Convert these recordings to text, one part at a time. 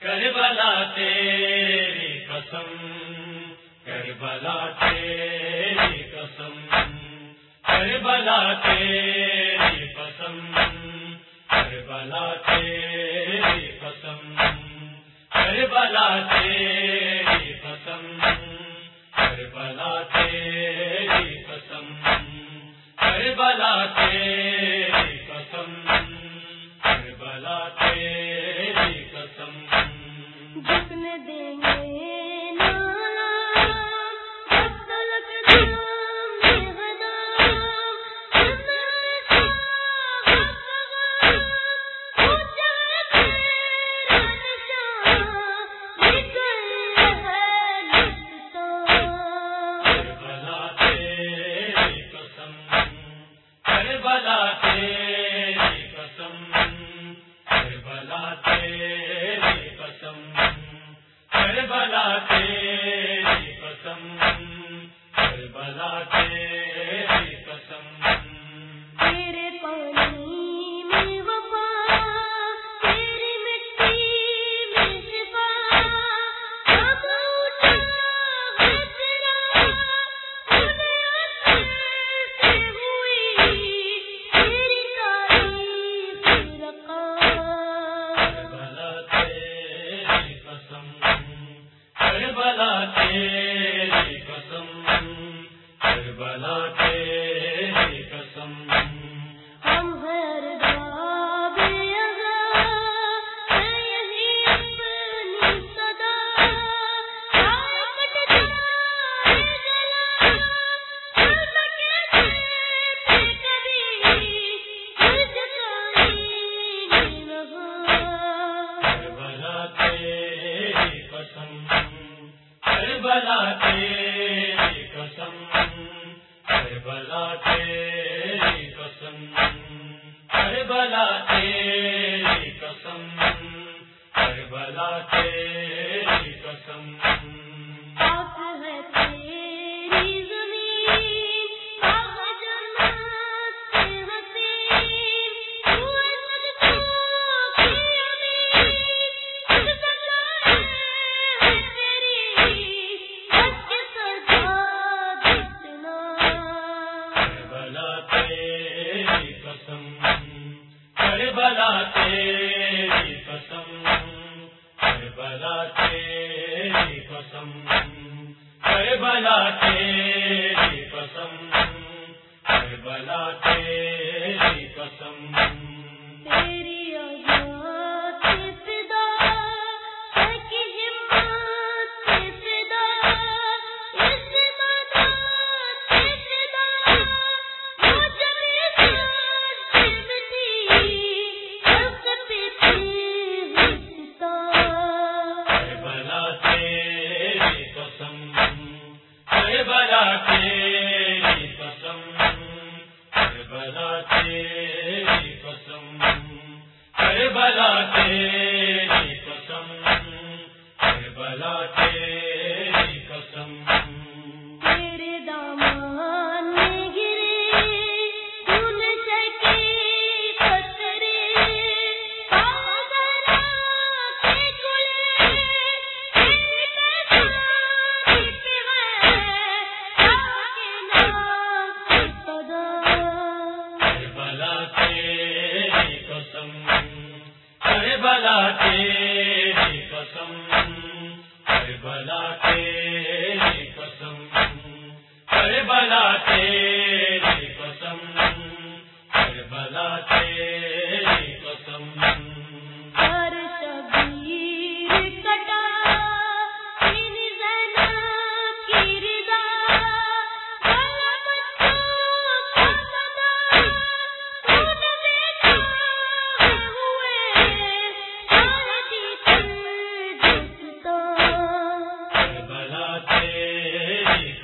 کربلا تیری قسم، کربلا تیری قسم، کربلا تیری قسم، کربلا تیری قسم، کربلا تیری قسم، کربلا تیری قسم، کربلا تیری قسم۔ دیں گے۔ کربلا تیری قسم کربلا تیری قسم۔ ہم ہر قسم۔ کربلا تیری قسم کربلا تیری قسم کربلا تیری قسم کربلا تیری قسم۔ بلا تیری قسم کربلا تیری قسم کربلا تیری قسم کربلا تیری قسم کربلا تیری قسم کربلا تیری قسم کربلا تیری قسم۔ قسم کرے بلا تیری قسم کرے بلا تیری قسم کرے بلا تیری قسم کرے بلا تیری قسم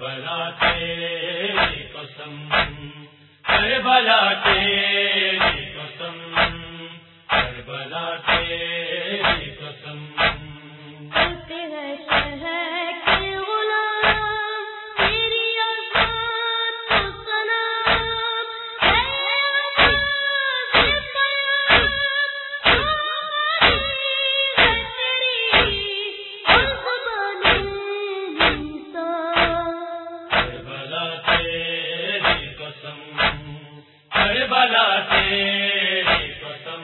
بلا تیری قسم کربلا تیری قسم کربلا تیری کربلا تیری قسم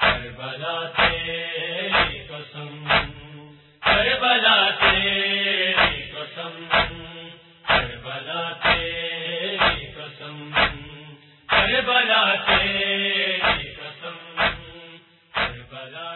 کربلا قسم کربلا تیری قسم کربلا تیری قسم کربلا تیری قسم کربلا